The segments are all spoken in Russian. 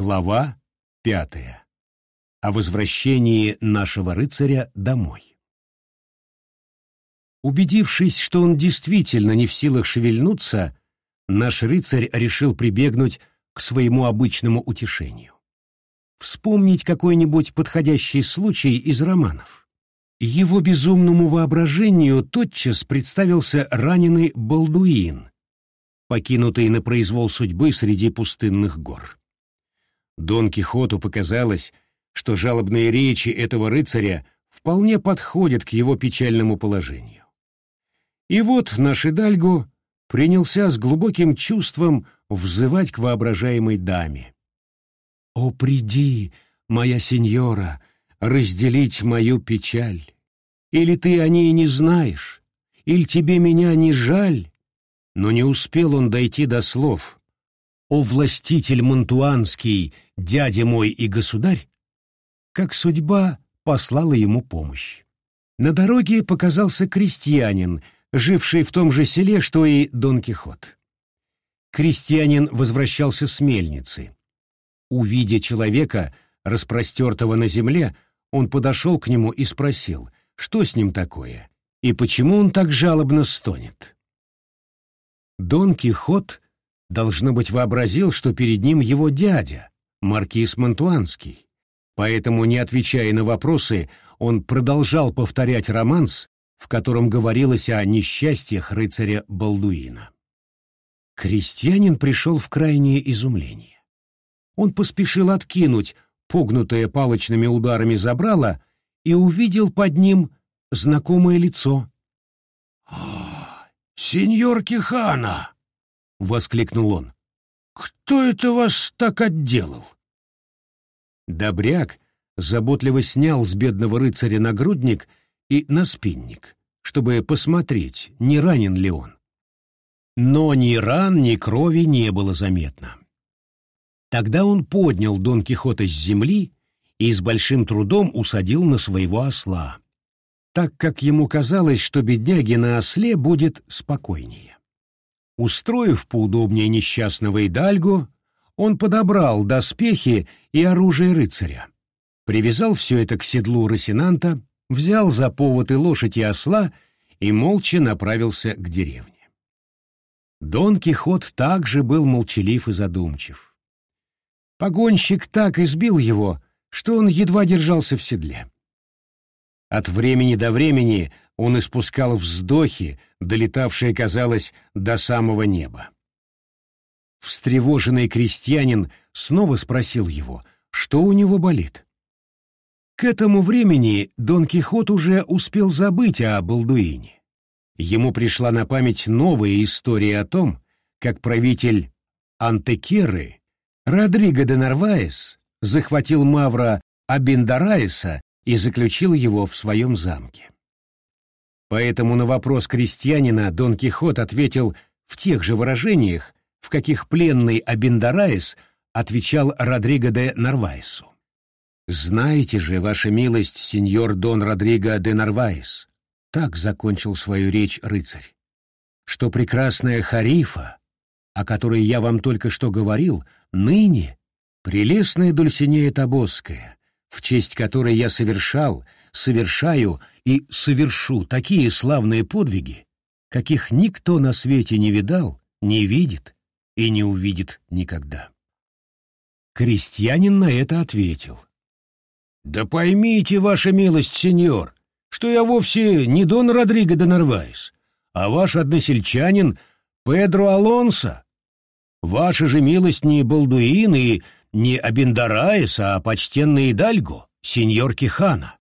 Глава пятая. О возвращении нашего рыцаря домой. Убедившись, что он действительно не в силах шевельнуться, наш рыцарь решил прибегнуть к своему обычному утешению. Вспомнить какой-нибудь подходящий случай из романов. Его безумному воображению тотчас представился раненый Балдуин, покинутый на произвол судьбы среди пустынных гор. Дон Кихоту показалось, что жалобные речи этого рыцаря вполне подходят к его печальному положению. И вот наш Идальго принялся с глубоким чувством взывать к воображаемой даме. «О, приди, моя сеньора, разделить мою печаль! Или ты о ней не знаешь, или тебе меня не жаль?» но не успел он дойти до слов «О властитель Монтуанский, дядя мой и государь», как судьба послала ему помощь. На дороге показался крестьянин, живший в том же селе, что и Дон Кихот. Крестьянин возвращался с мельницы. Увидя человека, распростертого на земле, он подошел к нему и спросил, что с ним такое, и почему он так жалобно стонет. Дон Кихот, должно быть, вообразил, что перед ним его дядя, маркиз Монтуанский. Поэтому, не отвечая на вопросы, он продолжал повторять романс, в котором говорилось о несчастьях рыцаря Балдуина. Крестьянин пришел в крайнее изумление. Он поспешил откинуть погнутое палочными ударами забрало и увидел под ним знакомое лицо. «Сеньор Кихана!» — воскликнул он. «Кто это вас так отделал?» Добряк заботливо снял с бедного рыцаря нагрудник и наспинник, чтобы посмотреть, не ранен ли он. Но ни ран, ни крови не было заметно. Тогда он поднял Дон Кихота с земли и с большим трудом усадил на своего осла так как ему казалось, что бедняге на осле будет спокойнее. Устроив поудобнее несчастного Идальго, он подобрал доспехи и оружие рыцаря, привязал все это к седлу Росинанта, взял за повод и лошадь и осла и молча направился к деревне. Дон Кихот также был молчалив и задумчив. Погонщик так избил его, что он едва держался в седле. От времени до времени он испускал вздохи, долетавшие, казалось, до самого неба. Встревоженный крестьянин снова спросил его, что у него болит. К этому времени Дон Кихот уже успел забыть о Балдуине. Ему пришла на память новая история о том, как правитель Антекеры Родриго де Нарваес захватил Мавра Абендараеса и заключил его в своем замке. Поэтому на вопрос крестьянина Дон Кихот ответил в тех же выражениях, в каких пленный Абендараес отвечал Родриго де Нарваесу. «Знаете же, ваша милость, сеньор Дон Родриго де Нарваес», так закончил свою речь рыцарь, что прекрасная Харифа, о которой я вам только что говорил, ныне прелестная Дульсинея Табосская, в честь которой я совершал, совершаю и совершу такие славные подвиги, каких никто на свете не видал, не видит и не увидит никогда. Крестьянин на это ответил. «Да поймите, ваша милость, сеньор, что я вовсе не Дон Родриго де Нарвайс, а ваш односельчанин Педро Алонсо. Ваша же милость не Балдуин и не Абендараес, а почтенный Идальго, сеньор Кихана.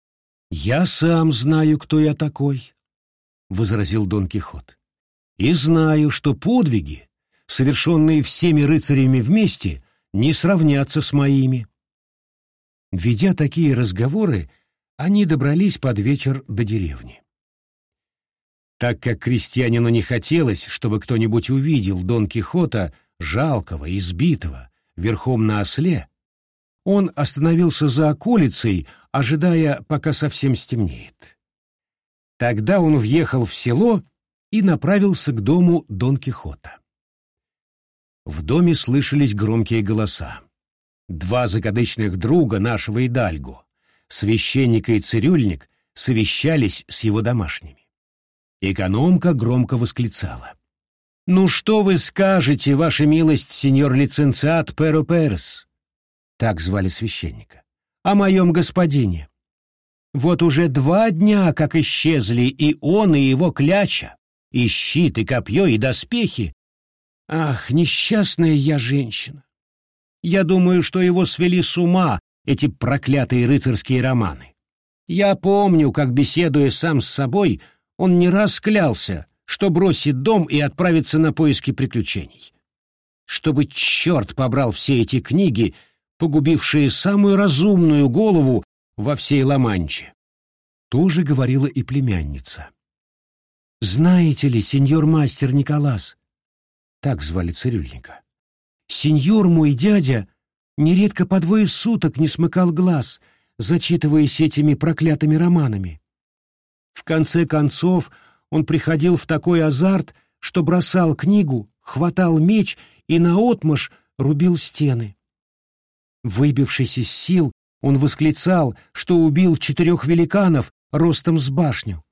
«Я сам знаю, кто я такой», — возразил Дон Кихот. «И знаю, что подвиги, совершенные всеми рыцарями вместе, не сравнятся с моими». Ведя такие разговоры, они добрались под вечер до деревни. Так как крестьянину не хотелось, чтобы кто-нибудь увидел Дон Кихота, жалкого, избитого, верхом на осле, он остановился за околицей, ожидая, пока совсем стемнеет. Тогда он въехал в село и направился к дому Дон Кихота. В доме слышались громкие голоса. Два закадычных друга нашего Идальго, священник и цирюльник, совещались с его домашними. Экономка громко восклицала. «Ну что вы скажете, ваша милость, сеньор лиценциат Перо Перес?» Так звали священника. «О моем господине. Вот уже два дня, как исчезли и он, и его кляча, и щит, и копье, и доспехи. Ах, несчастная я женщина! Я думаю, что его свели с ума эти проклятые рыцарские романы. Я помню, как, беседуя сам с собой, он не раз клялся, что бросит дом и отправится на поиски приключений. Чтобы черт побрал все эти книги, погубившие самую разумную голову во всей Ла-Манче. Тоже говорила и племянница. «Знаете ли, сеньор мастер Николас?» Так звали цирюльника. «Сеньор мой дядя нередко по двое суток не смыкал глаз, зачитываясь этими проклятыми романами. В конце концов, он приходил в такой азарт, что бросал книгу, хватал меч и наотмашь рубил стены. Выбившись из сил, он восклицал, что убил четырех великанов ростом с башню.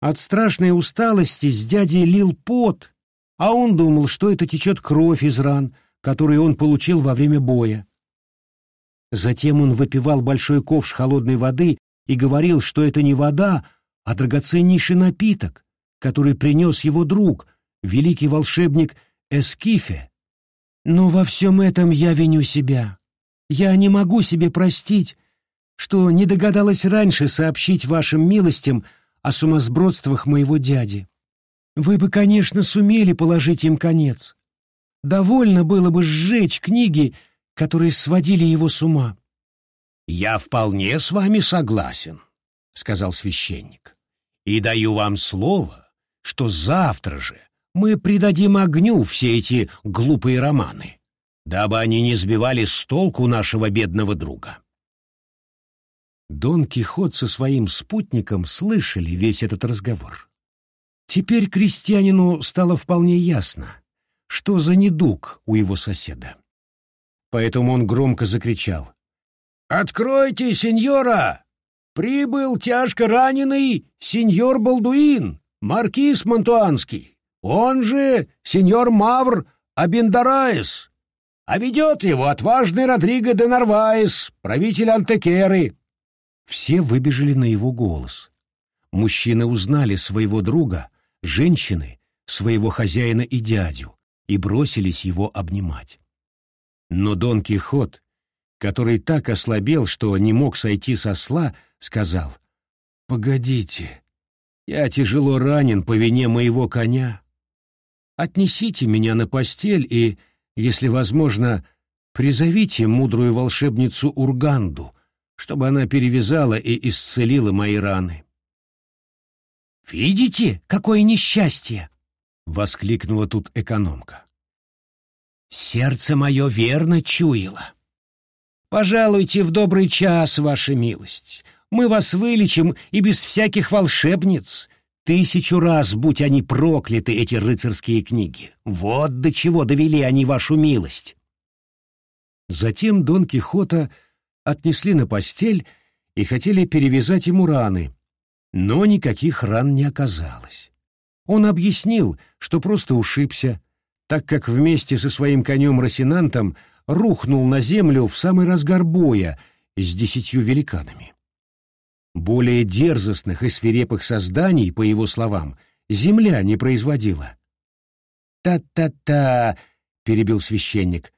От страшной усталости с дядей лил пот, а он думал, что это течет кровь из ран, которые он получил во время боя. Затем он выпивал большой ковш холодной воды и говорил, что это не вода, а драгоценнейший напиток, который принес его друг, великий волшебник Эскифе. Но во всем этом я виню себя. Я не могу себе простить, что не догадалась раньше сообщить вашим милостям о сумасбродствах моего дяди. Вы бы, конечно, сумели положить им конец. Довольно было бы сжечь книги, которые сводили его с ума. — Я вполне с вами согласен, — сказал священник, — и даю вам слово, что завтра же мы придадим огню все эти глупые романы, дабы они не сбивали с толку нашего бедного друга. Дон Кихот со своим спутником слышали весь этот разговор. Теперь крестьянину стало вполне ясно, что за недуг у его соседа. Поэтому он громко закричал. «Откройте, сеньора! Прибыл тяжко раненый сеньор Балдуин!» маркиз Монтуанский, он же сеньор Мавр Абиндараес, а ведет его отважный Родриго де Нарваес, правитель Антекеры. Все выбежали на его голос. Мужчины узнали своего друга, женщины — своего хозяина и дядю, и бросились его обнимать. Но Дон Кихот, который так ослабел, что не мог сойти со сла, сказал, «Погодите, я тяжело ранен по вине моего коня. Отнесите меня на постель и, если возможно, призовите мудрую волшебницу Урганду, чтобы она перевязала и исцелила мои раны. «Видите, какое несчастье!» — воскликнула тут экономка. «Сердце мое верно чуяло. Пожалуйте в добрый час, ваша милость мы вас вылечим и без всяких волшебниц. Тысячу раз, будь они прокляты, эти рыцарские книги. Вот до чего довели они вашу милость. Затем Дон Кихота отнесли на постель и хотели перевязать ему раны, но никаких ран не оказалось. Он объяснил, что просто ушибся, так как вместе со своим конем Росинантом рухнул на землю в самый разгар боя с десятью великанами. Более дерзостных и свирепых созданий, по его словам, земля не производила. «Та-та-та!» — перебил священник.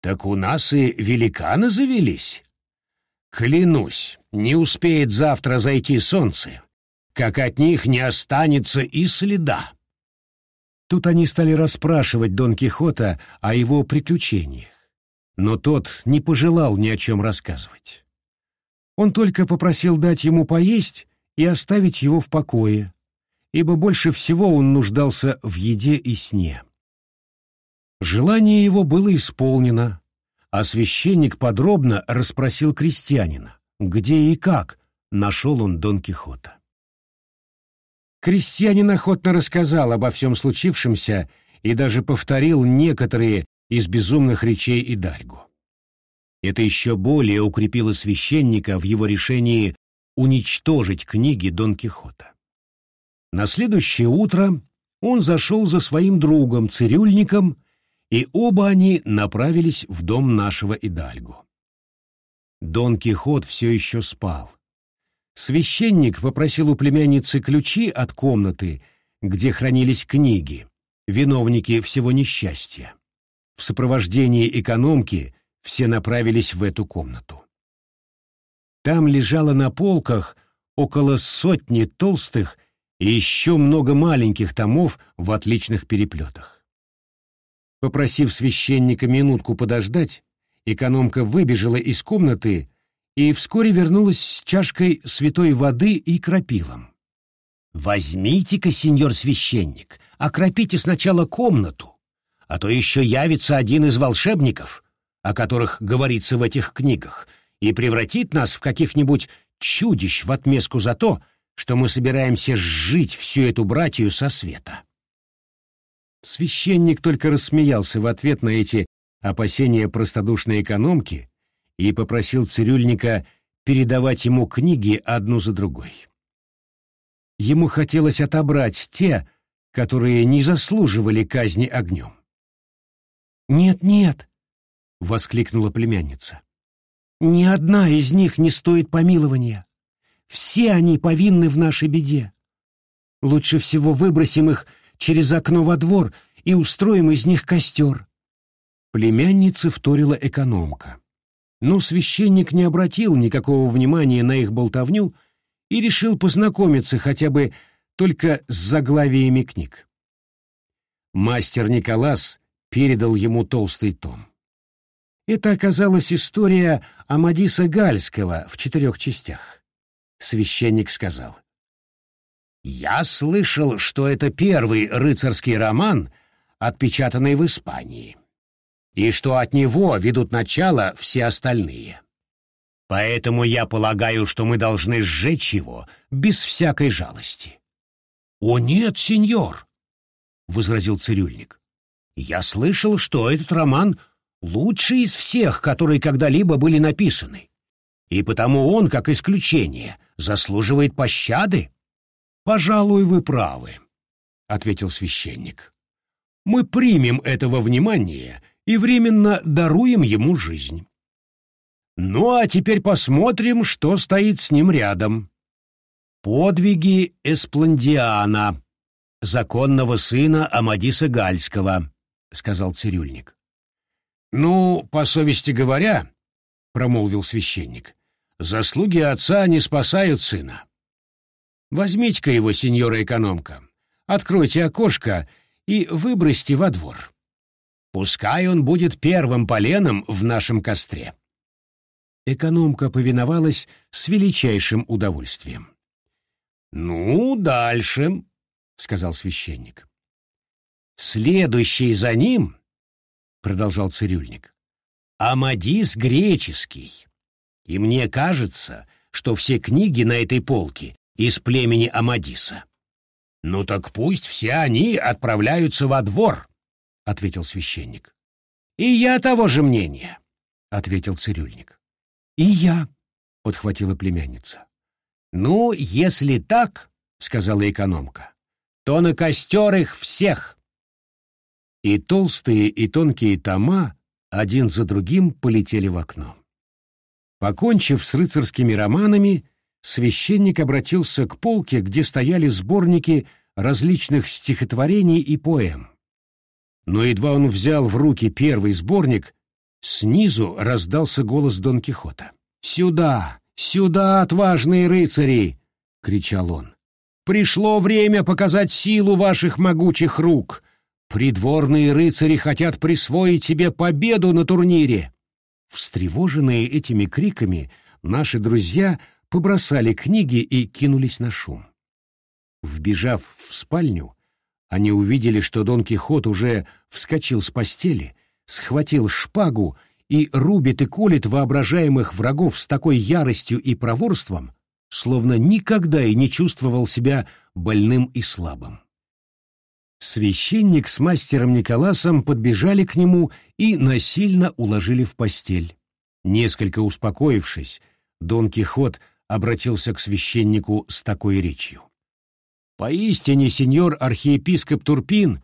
«Так у нас и великаны завелись. Клянусь, не успеет завтра зайти солнце, как от них не останется и следа». Тут они стали расспрашивать Дон Кихота о его приключениях, но тот не пожелал ни о чем рассказывать. Он только попросил дать ему поесть и оставить его в покое, ибо больше всего он нуждался в еде и сне. Желание его было исполнено, а священник подробно расспросил крестьянина, где и как нашел он Дон Кихота. Крестьянин охотно рассказал обо всем случившемся и даже повторил некоторые из безумных речей Идальгу. Это еще более укрепило священника в его решении уничтожить книги Дон Кихота. На следующее утро он зашел за своим другом, цирюльником, и оба они направились в дом нашего Идальго. Дон Кихот все еще спал. Священник попросил у племянницы ключи от комнаты, где хранились книги, виновники всего несчастья. В сопровождении экономки все направились в эту комнату. Там лежало на полках около сотни толстых и еще много маленьких томов в отличных переплетах. Попросив священника минутку подождать, экономка выбежала из комнаты и вскоре вернулась с чашкой святой воды и крапилом. «Возьмите-ка, сеньор священник, окропите сначала комнату, а то еще явится один из волшебников, о которых говорится в этих книгах, и превратит нас в каких-нибудь чудищ в отместку за то, что мы собираемся сжить всю эту братью со света». Священник только рассмеялся в ответ на эти опасения простодушной экономки и попросил цирюльника передавать ему книги одну за другой. Ему хотелось отобрать те, которые не заслуживали казни огнем. «Нет, нет!» — воскликнула племянница. «Ни одна из них не стоит помилования. Все они повинны в нашей беде. Лучше всего выбросим их через окно во двор и устроим из них костер». Племянница вторила экономка. Но священник не обратил никакого внимания на их болтовню и решил познакомиться хотя бы только с заглавиями книг. Мастер Николас передал ему толстый том. Это оказалась история Амадиса Гальского в четырех частях. Священник сказал. «Я слышал, что это первый рыцарский роман, отпечатанный в Испании, и что от него ведут начало все остальные. Поэтому я полагаю, что мы должны сжечь его без всякой жалости. — О нет, сеньор, — возразил цирюльник. — Я слышал, что этот роман лучший из всех, которые когда-либо были написаны, и потому он, как исключение, заслуживает пощады. — Пожалуй, вы правы, — ответил священник. — Мы примем этого внимания и временно даруем ему жизнь. Ну а теперь посмотрим, что стоит с ним рядом. Подвиги Эспландиана, законного сына Амадиса Гальского, сказал цирюльник. Ну, по совести говоря, промолвил священник, заслуги отца не спасают сына. Возьмите-ка его, сеньора экономка, откройте окошко и выбросьте во двор. Пускай он будет первым поленом в нашем костре. Экономка повиновалась с величайшим удовольствием. «Ну, дальше», — сказал священник. «Следующий за ним», — продолжал цирюльник, — «Амадис греческий. И мне кажется, что все книги на этой полке из племени Амадиса. Ну так пусть все они отправляются во двор», — ответил священник. «И я того же мнения», — ответил цирюльник. «И я», — подхватила племянница. «Ну, если так, — сказала экономка, — то на костер их всех». И толстые, и тонкие тома один за другим полетели в окно. Покончив с рыцарскими романами, священник обратился к полке, где стояли сборники различных стихотворений и поэм. Но едва он взял в руки первый сборник, Снизу раздался голос Дон Кихота. «Сюда! Сюда, отважные рыцари!» — кричал он. «Пришло время показать силу ваших могучих рук. Придворные рыцари хотят присвоить себе победу на турнире!» Встревоженные этими криками, наши друзья побросали книги и кинулись на шум. Вбежав в спальню, они увидели, что Дон Кихот уже вскочил с постели — схватил шпагу и рубит и колет воображаемых врагов с такой яростью и проворством, словно никогда и не чувствовал себя больным и слабым. Священник с мастером Николасом подбежали к нему и насильно уложили в постель. Несколько успокоившись, Дон Кихот обратился к священнику с такой речью. «Поистине, сеньор архиепископ Турпин,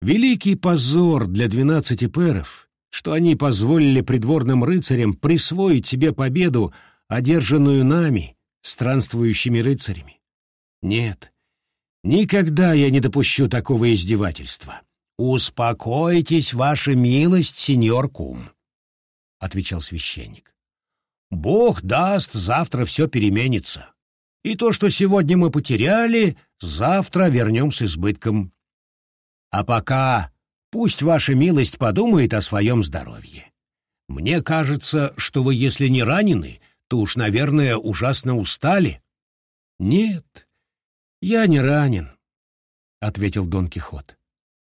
великий позор для двенадцати перов, что они позволили придворным рыцарям присвоить себе победу, одержанную нами, странствующими рыцарями. Нет, никогда я не допущу такого издевательства. Успокойтесь, ваша милость, сеньор Кум, — отвечал священник. Бог даст, завтра все переменится. И то, что сегодня мы потеряли, завтра вернем с избытком. А пока пусть ваша милость подумает о своем здоровье. Мне кажется, что вы, если не ранены, то уж, наверное, ужасно устали. Нет, я не ранен, — ответил Дон Кихот.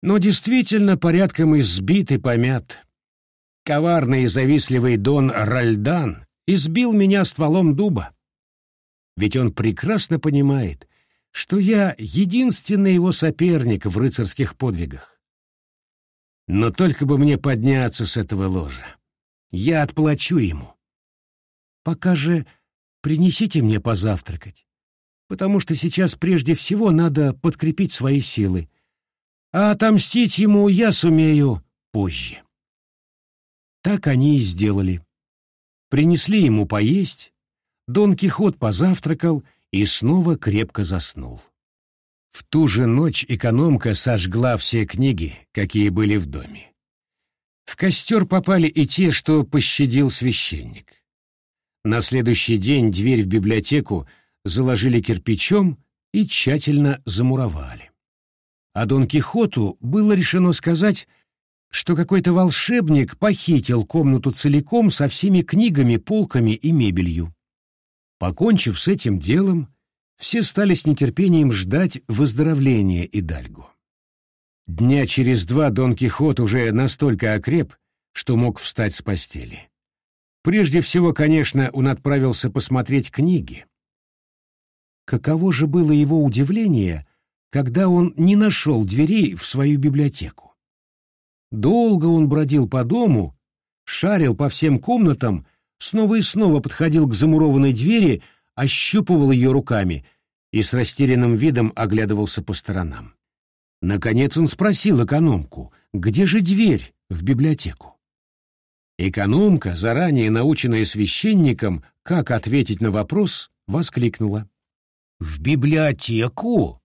Но действительно порядком избит и помят. Коварный и завистливый Дон Ральдан избил меня стволом дуба. Ведь он прекрасно понимает, что я единственный его соперник в рыцарских подвигах. Но только бы мне подняться с этого ложа. Я отплачу ему. Пока же принесите мне позавтракать, потому что сейчас прежде всего надо подкрепить свои силы, а отомстить ему я сумею позже. Так они и сделали. Принесли ему поесть, Дон Кихот позавтракал и снова крепко заснул. В ту же ночь экономка сожгла все книги, какие были в доме. В костер попали и те, что пощадил священник. На следующий день дверь в библиотеку заложили кирпичом и тщательно замуровали. А Дон Кихоту было решено сказать, что какой-то волшебник похитил комнату целиком со всеми книгами, полками и мебелью. Покончив с этим делом, все стали с нетерпением ждать выздоровления Идальго. Дня через два Дон Кихот уже настолько окреп, что мог встать с постели. Прежде всего, конечно, он отправился посмотреть книги. Каково же было его удивление, когда он не нашел дверей в свою библиотеку. Долго он бродил по дому, шарил по всем комнатам снова и снова подходил к замурованной двери, ощупывал ее руками и с растерянным видом оглядывался по сторонам. Наконец он спросил экономку, где же дверь в библиотеку. Экономка, заранее наученная священником, как ответить на вопрос, воскликнула. «В библиотеку?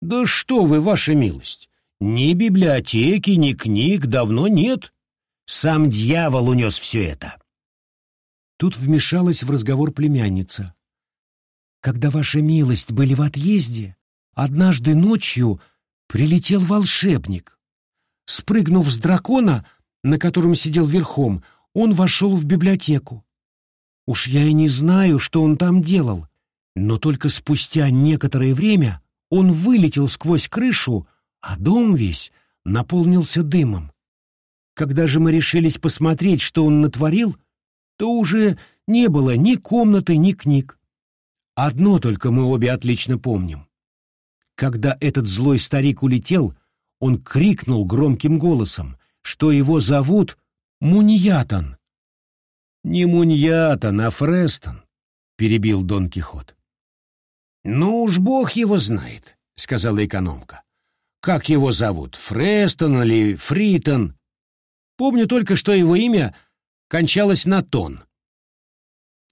Да что вы, ваша милость! Ни библиотеки, ни книг давно нет. Сам дьявол унес все это. Тут вмешалась в разговор племянница. «Когда ваша милость были в отъезде, однажды ночью прилетел волшебник. Спрыгнув с дракона, на котором сидел верхом, он вошел в библиотеку. Уж я и не знаю, что он там делал, но только спустя некоторое время он вылетел сквозь крышу, а дом весь наполнился дымом. Когда же мы решились посмотреть, что он натворил, то уже не было ни комнаты, ни книг. Одно только мы обе отлично помним. Когда этот злой старик улетел, он крикнул громким голосом, что его зовут Муньятан. «Не Муньятан, а Фрестон», — перебил Дон Кихот. «Ну уж бог его знает», — сказала экономка. «Как его зовут, Фрестон или Фритон? Помню только, что его имя — кончалась на тон.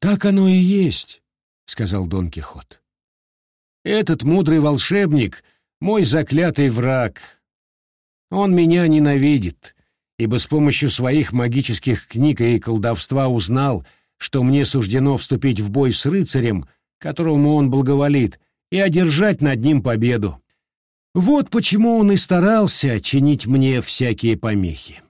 «Так оно и есть», — сказал Дон Кихот. «Этот мудрый волшебник — мой заклятый враг. Он меня ненавидит, ибо с помощью своих магических книг и колдовства узнал, что мне суждено вступить в бой с рыцарем, которому он благоволит, и одержать над ним победу. Вот почему он и старался чинить мне всякие помехи.